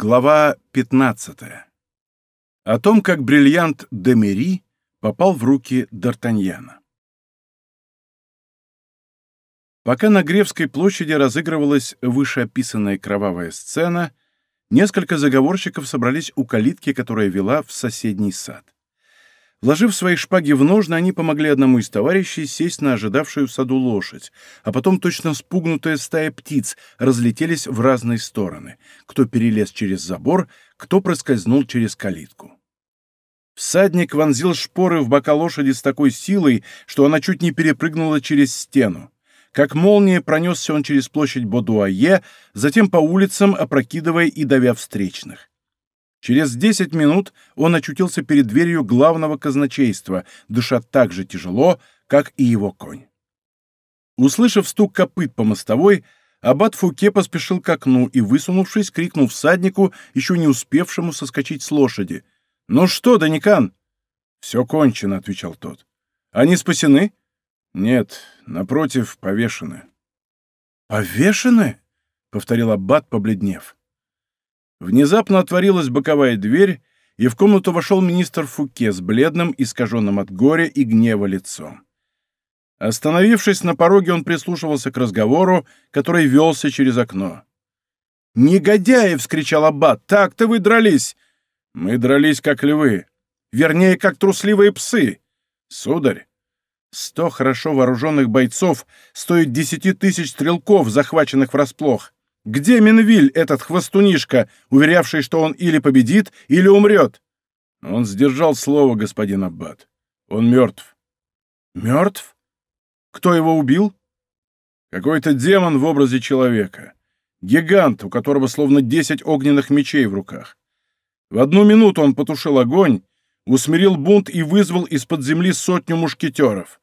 Глава 15. О том, как бриллиант Демери попал в руки Д'Артаньяна. Пока на Гревской площади разыгрывалась вышеописанная кровавая сцена, несколько заговорщиков собрались у калитки, которая вела в соседний сад. Вложив свои шпаги в ножны, они помогли одному из товарищей сесть на ожидавшую в саду лошадь, а потом точно спугнутая стая птиц разлетелись в разные стороны. Кто перелез через забор, кто проскользнул через калитку. Всадник вонзил шпоры в бока лошади с такой силой, что она чуть не перепрыгнула через стену. Как молния пронесся он через площадь Бодуае, затем по улицам, опрокидывая и давя встречных. Через десять минут он очутился перед дверью главного казначейства, дыша так же тяжело, как и его конь. Услышав стук копыт по мостовой, аббат Фуке поспешил к окну и, высунувшись, крикнул всаднику, еще не успевшему соскочить с лошади. «Ну что, Даникан?» «Все кончено», — отвечал тот. «Они спасены?» «Нет, напротив, повешены». «Повешены?» — повторил аббат, побледнев. Внезапно отворилась боковая дверь, и в комнату вошел министр Фуке с бледным, искаженным от горя и гнева лицом. Остановившись на пороге, он прислушивался к разговору, который велся через окно. «Негодяи!» — вскричал Аббат. «Так-то вы дрались!» «Мы дрались, как львы. Вернее, как трусливые псы. Сударь, сто хорошо вооруженных бойцов стоит десяти тысяч стрелков, захваченных врасплох. Где Минвиль, этот хвостунишка, уверявший, что он или победит, или умрет? Он сдержал слово, господин Аббат. Он мертв. Мертв? Кто его убил? Какой-то демон в образе человека. Гигант, у которого словно десять огненных мечей в руках. В одну минуту он потушил огонь, усмирил бунт и вызвал из-под земли сотню мушкетеров.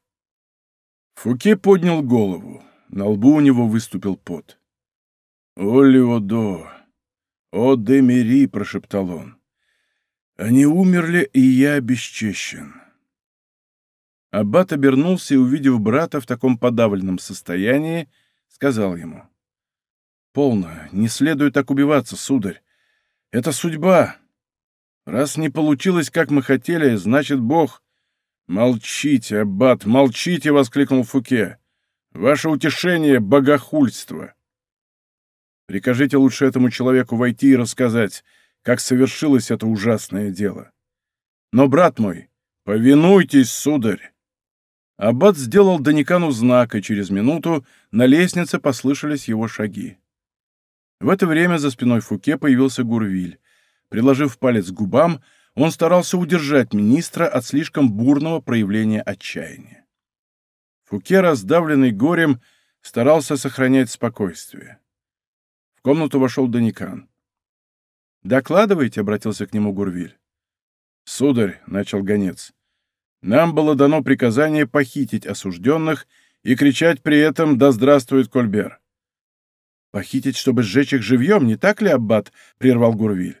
Фуке поднял голову. На лбу у него выступил пот. «О, Леодо! О, Демери!» — прошептал он. «Они умерли, и я обесчещен». Аббат обернулся и, увидев брата в таком подавленном состоянии, сказал ему. «Полно, не следует так убиваться, сударь. Это судьба. Раз не получилось, как мы хотели, значит, Бог...» «Молчите, аббат, молчите!» — воскликнул Фуке. «Ваше утешение — богохульство!» Прикажите лучше этому человеку войти и рассказать, как совершилось это ужасное дело. Но, брат мой, повинуйтесь, сударь!» Аббат сделал Даникану знак, и через минуту на лестнице послышались его шаги. В это время за спиной Фуке появился Гурвиль. Приложив палец к губам, он старался удержать министра от слишком бурного проявления отчаяния. Фуке, раздавленный горем, старался сохранять спокойствие комнату вошел Даникан. «Докладывайте», — обратился к нему Гурвиль. «Сударь», — начал гонец, — «нам было дано приказание похитить осужденных и кричать при этом «Да здравствует Кольбер!» «Похитить, чтобы сжечь их живьем, не так ли, Аббат?» — прервал Гурвиль.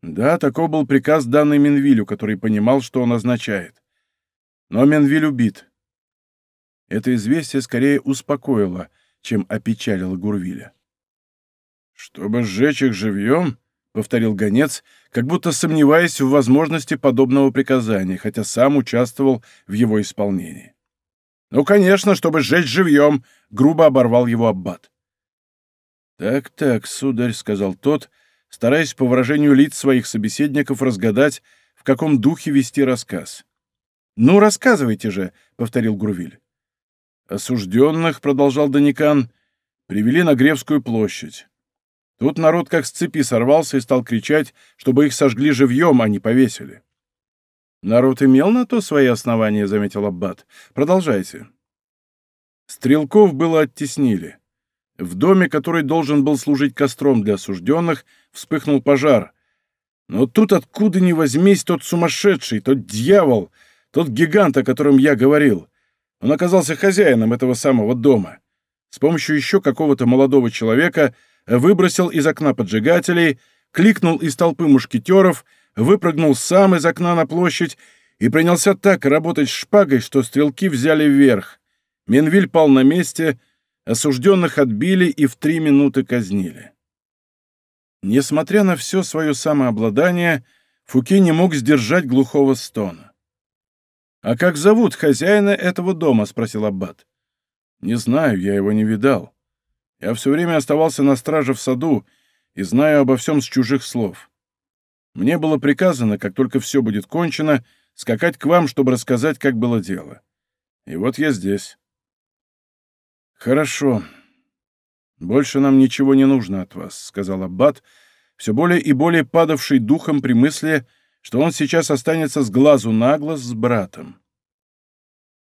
«Да, такой был приказ, данный Менвилю, который понимал, что он означает. Но Менвиль убит». Это известие скорее успокоило, чем опечалило Гурвиля. «Чтобы сжечь их живьем?» — повторил гонец, как будто сомневаясь в возможности подобного приказания, хотя сам участвовал в его исполнении. «Ну, конечно, чтобы сжечь живьем!» — грубо оборвал его аббат. «Так-так, сударь», — сказал тот, стараясь по выражению лиц своих собеседников разгадать, в каком духе вести рассказ. «Ну, рассказывайте же», — повторил Грувиль. «Осужденных», — продолжал Даникан, — «привели на Гревскую площадь. Тут народ как с цепи сорвался и стал кричать, чтобы их сожгли живьем, а не повесили. «Народ имел на то свои основания», — заметил Аббат. «Продолжайте». Стрелков было оттеснили. В доме, который должен был служить костром для осужденных, вспыхнул пожар. Но тут откуда ни возьмись тот сумасшедший, тот дьявол, тот гигант, о котором я говорил. Он оказался хозяином этого самого дома. С помощью еще какого-то молодого человека — выбросил из окна поджигателей, кликнул из толпы мушкетеров, выпрыгнул сам из окна на площадь и принялся так работать шпагой, что стрелки взяли вверх. Менвиль пал на месте, осужденных отбили и в три минуты казнили. Несмотря на все свое самообладание, Фуке не мог сдержать глухого стона. «А как зовут хозяина этого дома?» — спросил Аббат. «Не знаю, я его не видал. Я все время оставался на страже в саду и знаю обо всем с чужих слов. Мне было приказано, как только все будет кончено, скакать к вам, чтобы рассказать, как было дело. И вот я здесь». «Хорошо. Больше нам ничего не нужно от вас», — сказал Аббат, все более и более падавший духом при мысли, что он сейчас останется с глазу на глаз с братом.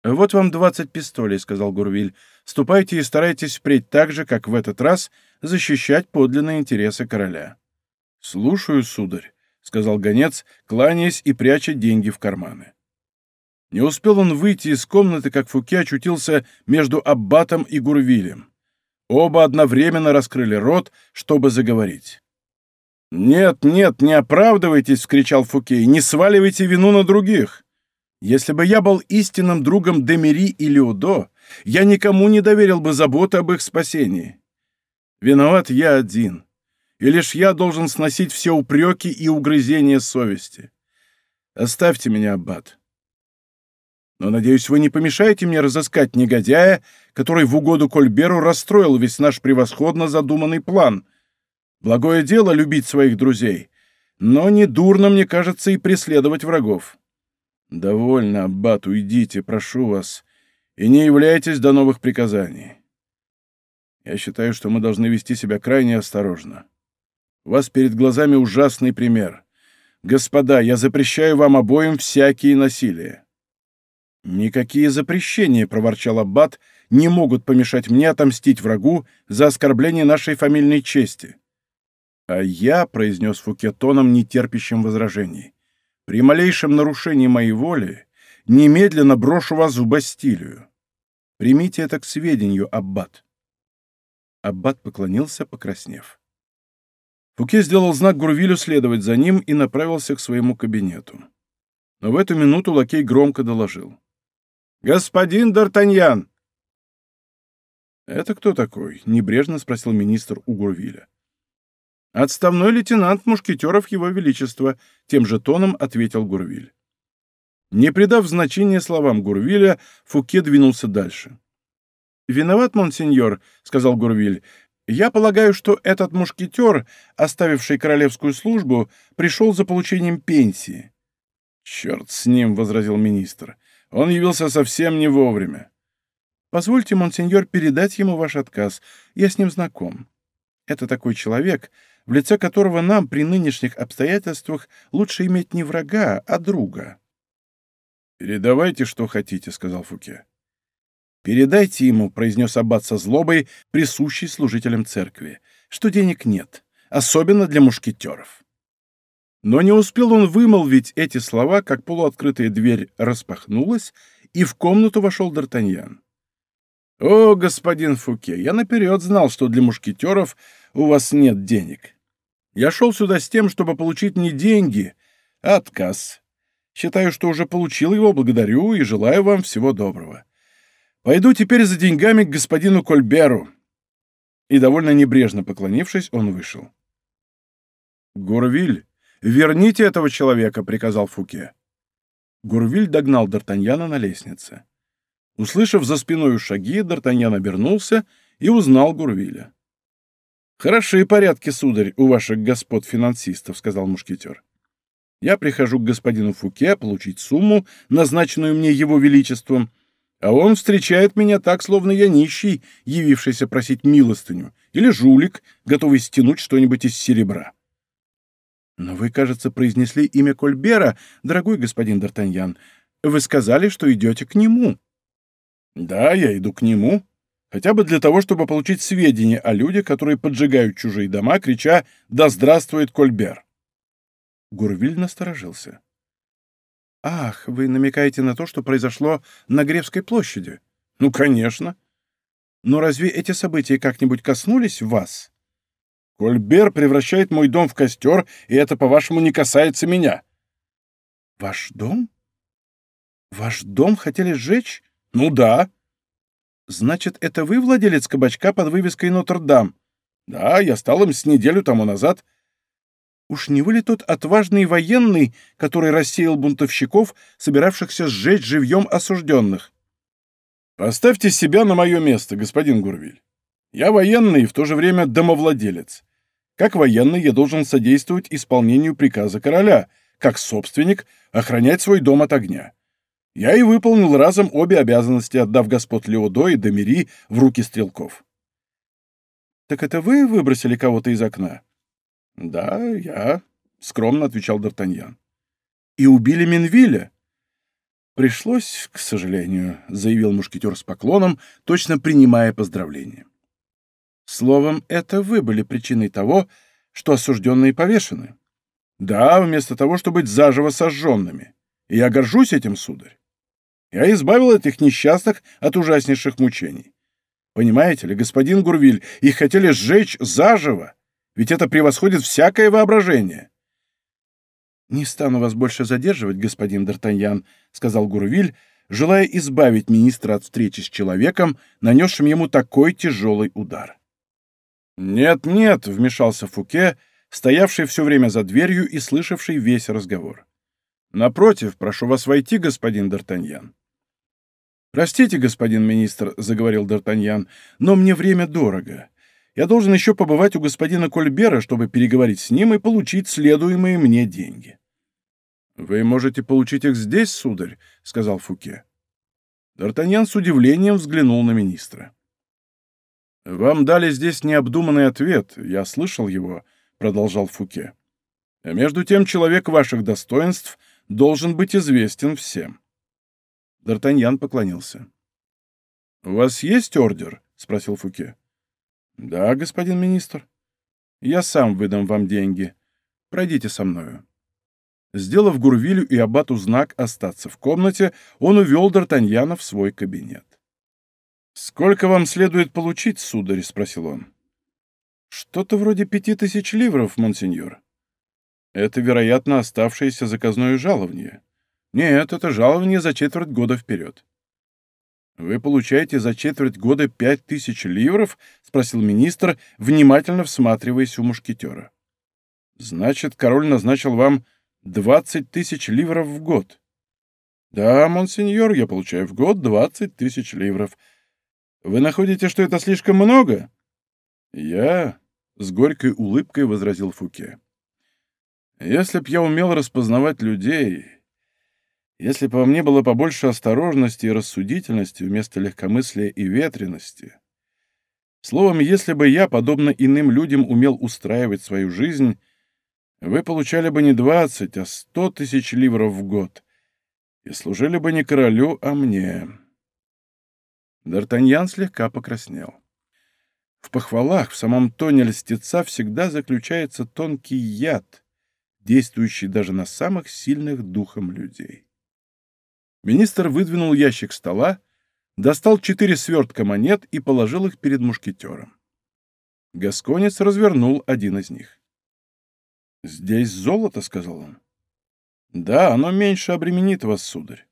«Вот вам двадцать пистолей», — сказал Гурвиль. «Ступайте и старайтесь впредь так же, как в этот раз, защищать подлинные интересы короля». «Слушаю, сударь», — сказал гонец, кланяясь и пряча деньги в карманы. Не успел он выйти из комнаты, как Фуке очутился между Аббатом и Гурвилем. Оба одновременно раскрыли рот, чтобы заговорить. «Нет, нет, не оправдывайтесь!» — вскричал Фуке. «Не сваливайте вину на других! Если бы я был истинным другом Демери и Леодо, я никому не доверил бы заботы об их спасении. Виноват я один, и лишь я должен сносить все упреки и угрызения совести. Оставьте меня, Аббат. Но, надеюсь, вы не помешаете мне разыскать негодяя, который в угоду Кольберу расстроил весь наш превосходно задуманный план. Благое дело любить своих друзей, но не дурно, мне кажется, и преследовать врагов. «Довольно, Аббат, уйдите, прошу вас, и не являйтесь до новых приказаний. Я считаю, что мы должны вести себя крайне осторожно. У вас перед глазами ужасный пример. Господа, я запрещаю вам обоим всякие насилия». «Никакие запрещения», — проворчал Аббат, — «не могут помешать мне отомстить врагу за оскорбление нашей фамильной чести». «А я», — произнес Фуке тоном, нетерпящим возражений, — при малейшем нарушении моей воли немедленно брошу вас в Бастилию. Примите это к сведению, Аббат. Аббат поклонился, покраснев. Фуке сделал знак Гурвилю следовать за ним и направился к своему кабинету. Но в эту минуту лакей громко доложил. «Господин Д'Артаньян!» «Это кто такой?» — небрежно спросил министр у Гурвиля. «Отставной лейтенант мушкетеров Его Величества», — тем же тоном ответил Гурвиль. Не придав значения словам Гурвиля, Фуке двинулся дальше. «Виноват, монсеньор», — сказал Гурвиль. «Я полагаю, что этот мушкетер, оставивший королевскую службу, пришел за получением пенсии». «Черт с ним», — возразил министр. «Он явился совсем не вовремя». «Позвольте, монсеньор, передать ему ваш отказ. Я с ним знаком. Это такой человек, в лице которого нам при нынешних обстоятельствах лучше иметь не врага, а друга. «Передавайте, что хотите», — сказал Фуке. «Передайте ему», — произнес аббат со злобой, присущий служителям церкви, «что денег нет, особенно для мушкетеров». Но не успел он вымолвить эти слова, как полуоткрытая дверь распахнулась, и в комнату вошел Д'Артаньян. «О, господин Фуке, я наперед знал, что для мушкетеров у вас нет денег. Я шел сюда с тем, чтобы получить не деньги, а отказ. Считаю, что уже получил его, благодарю и желаю вам всего доброго. Пойду теперь за деньгами к господину Кольберу». И довольно небрежно поклонившись, он вышел. «Гурвиль, верните этого человека», — приказал Фуке. Гурвиль догнал Д'Артаньяна на лестнице. Услышав за спиной шаги, Д'Артаньян обернулся и узнал Гурвиля. «Хорошие порядки, сударь, у ваших господ финансистов», — сказал мушкетер. «Я прихожу к господину Фуке получить сумму, назначенную мне его величеством, а он встречает меня так, словно я нищий, явившийся просить милостыню, или жулик, готовый стянуть что-нибудь из серебра». «Но вы, кажется, произнесли имя Кольбера, дорогой господин Д'Артаньян. Вы сказали, что идете к нему». Да, я иду к нему. Хотя бы для того, чтобы получить сведения о людях, которые поджигают чужие дома, крича «Да здравствует Кольбер!». Гурвиль насторожился. «Ах, вы намекаете на то, что произошло на Гревской площади?» «Ну, конечно. Но разве эти события как-нибудь коснулись вас?» «Кольбер превращает мой дом в костер, и это, по-вашему, не касается меня». «Ваш дом? Ваш дом хотели сжечь?» «Ну да». «Значит, это вы владелец кабачка под вывеской Нотр-Дам?» Да, я стал им с неделю тому назад. Уж не вы ли тот отважный военный, который рассеял бунтовщиков, собиравшихся сжечь живьем осужденных? Поставьте себя на мое место, господин Гурвиль. Я военный и в то же время домовладелец. Как военный я должен содействовать исполнению приказа короля, как собственник охранять свой дом от огня. Я и выполнил разом обе обязанности, отдав господ Леодо и Домири в руки стрелков. «Так это вы выбросили кого-то из окна?» «Да, я», — скромно отвечал Д'Артаньян. «И убили Минвиля?» «Пришлось, к сожалению», — заявил мушкетер с поклоном, точно принимая поздравления. «Словом, это вы были причиной того, что осужденные повешены?» «Да, вместо того, чтобы быть заживо сожженными. И я горжусь этим, сударь. Я избавил этих несчастных от ужаснейших мучений. Понимаете ли, господин Гурвиль, их хотели сжечь заживо, ведь это превосходит всякое воображение. «Не стану вас больше задерживать, господин Д'Артаньян», — сказал Гурвиль, желая избавить министра от встречи с человеком, нанесшим ему такой тяжелый удар. «Нет-нет», — вмешался Фуке, стоявший все время за дверью и слышавший весь разговор. «Напротив, прошу вас войти, господин Д'Артаньян». «Простите, господин министр», — заговорил Д'Артаньян, — «но мне время дорого. Я должен еще побывать у господина Кольбера, чтобы переговорить с ним и получить следуемые мне деньги». «Вы можете получить их здесь, сударь», — сказал Фуке. Д'Артаньян с удивлением взглянул на министра. «Вам дали здесь необдуманный ответ, я слышал его», — продолжал Фуке. «А между тем человек ваших достоинств должен быть известен всем». Д'Артаньян поклонился. «У вас есть ордер?» — спросил Фуке. «Да, господин министр. Я сам выдам вам деньги. Пройдите со мною». Сделав Гурвилю и Абату знак остаться в комнате, он увел Д'Артаньяна в свой кабинет. «Сколько вам следует получить, сударь?» — спросил он. «Что-то вроде пяти тысяч ливров, монсеньор. Это, вероятно, оставшееся заказное жалование. Нет, это жалование за четверть года вперед. «Вы получаете за четверть года пять тысяч ливров?» — спросил министр, внимательно всматриваясь у мушкетера. «Значит, король назначил вам двадцать тысяч ливров в год?» «Да, монсеньор, я получаю в год двадцать тысяч ливров. Вы находите, что это слишком много?» «Я...» — с горькой улыбкой возразил Фуке. «Если б я умел распознавать людей, если бы во мне было побольше осторожности и рассудительности вместо легкомыслия и ветрености, словом, если бы я, подобно иным людям, умел устраивать свою жизнь, вы получали бы не двадцать, а сто тысяч ливров в год и служили бы не королю, а мне. Д'Артаньян слегка покраснел. В похвалах, в самом тоне льстеца всегда заключается тонкий яд, действующий даже на самых сильных духом людей. Министр выдвинул ящик стола, достал четыре свертка монет и положил их перед мушкетером. Гасконец развернул один из них. «Здесь золото», — сказал он. «Да, оно меньше обременит вас, сударь.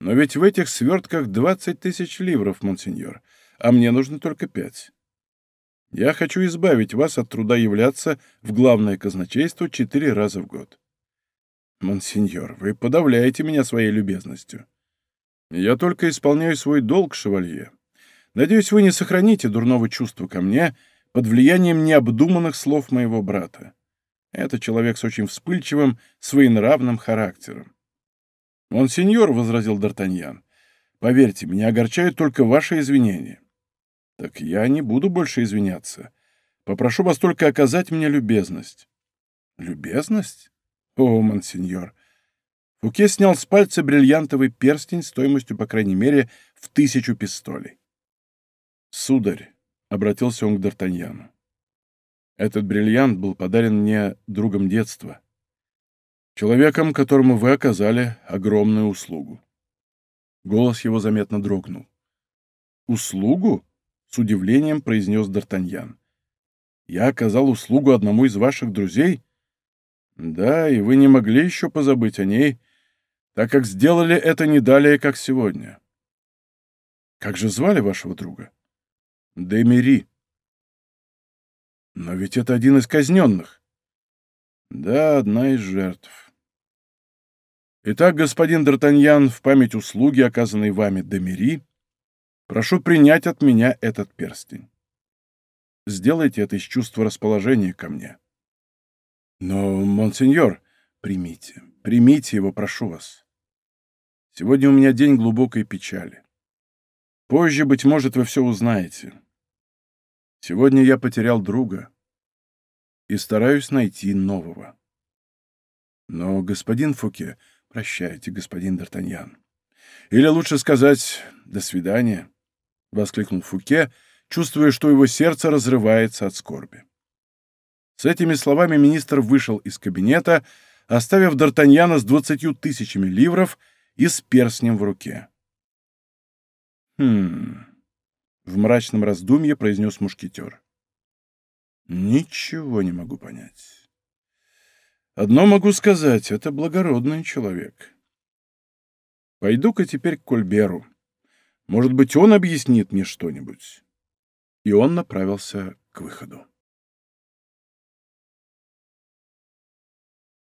Но ведь в этих свертках двадцать тысяч ливров, монсеньор, а мне нужно только пять. Я хочу избавить вас от труда являться в главное казначейство четыре раза в год. «Монсеньор, вы подавляете меня своей любезностью. Я только исполняю свой долг, шевалье. Надеюсь, вы не сохраните дурного чувства ко мне под влиянием необдуманных слов моего брата. Это человек с очень вспыльчивым, своенравным характером». «Монсеньор», — возразил Д'Артаньян, — «поверьте, меня огорчают только ваши извинения». «Так я не буду больше извиняться. Попрошу вас только оказать мне любезность». «Любезность?» «О, монсеньор!» Фуке снял с пальца бриллиантовый перстень стоимостью, по крайней мере, в тысячу пистолей. «Сударь», — обратился он к Д'Артаньяну, — «этот бриллиант был подарен мне другом детства, человеком, которому вы оказали огромную услугу». Голос его заметно дрогнул. «Услугу?» — с удивлением произнес Д'Артаньян. «Я оказал услугу одному из ваших друзей?» Да, и вы не могли еще позабыть о ней, так как сделали это не далее, как сегодня. Как же звали вашего друга? Демири. Но ведь это один из казненных. Да, одна из жертв. Итак, господин Д'Артаньян, в память услуги, оказанной вами Демери, прошу принять от меня этот перстень. Сделайте это из чувства расположения ко мне. Но, монсеньор, примите, примите его, прошу вас. Сегодня у меня день глубокой печали. Позже, быть может, вы все узнаете. Сегодня я потерял друга и стараюсь найти нового. Но, господин Фуке, прощайте, господин Д'Артаньян. Или лучше сказать «до свидания», — воскликнул Фуке, чувствуя, что его сердце разрывается от скорби. С этими словами министр вышел из кабинета, оставив Д'Артаньяна с двадцатью тысячами ливров и с перстнем в руке. «Хм...» — в мрачном раздумье произнес мушкетер. «Ничего не могу понять. Одно могу сказать — это благородный человек. Пойду-ка теперь к Кольберу. Может быть, он объяснит мне что-нибудь». И он направился к выходу.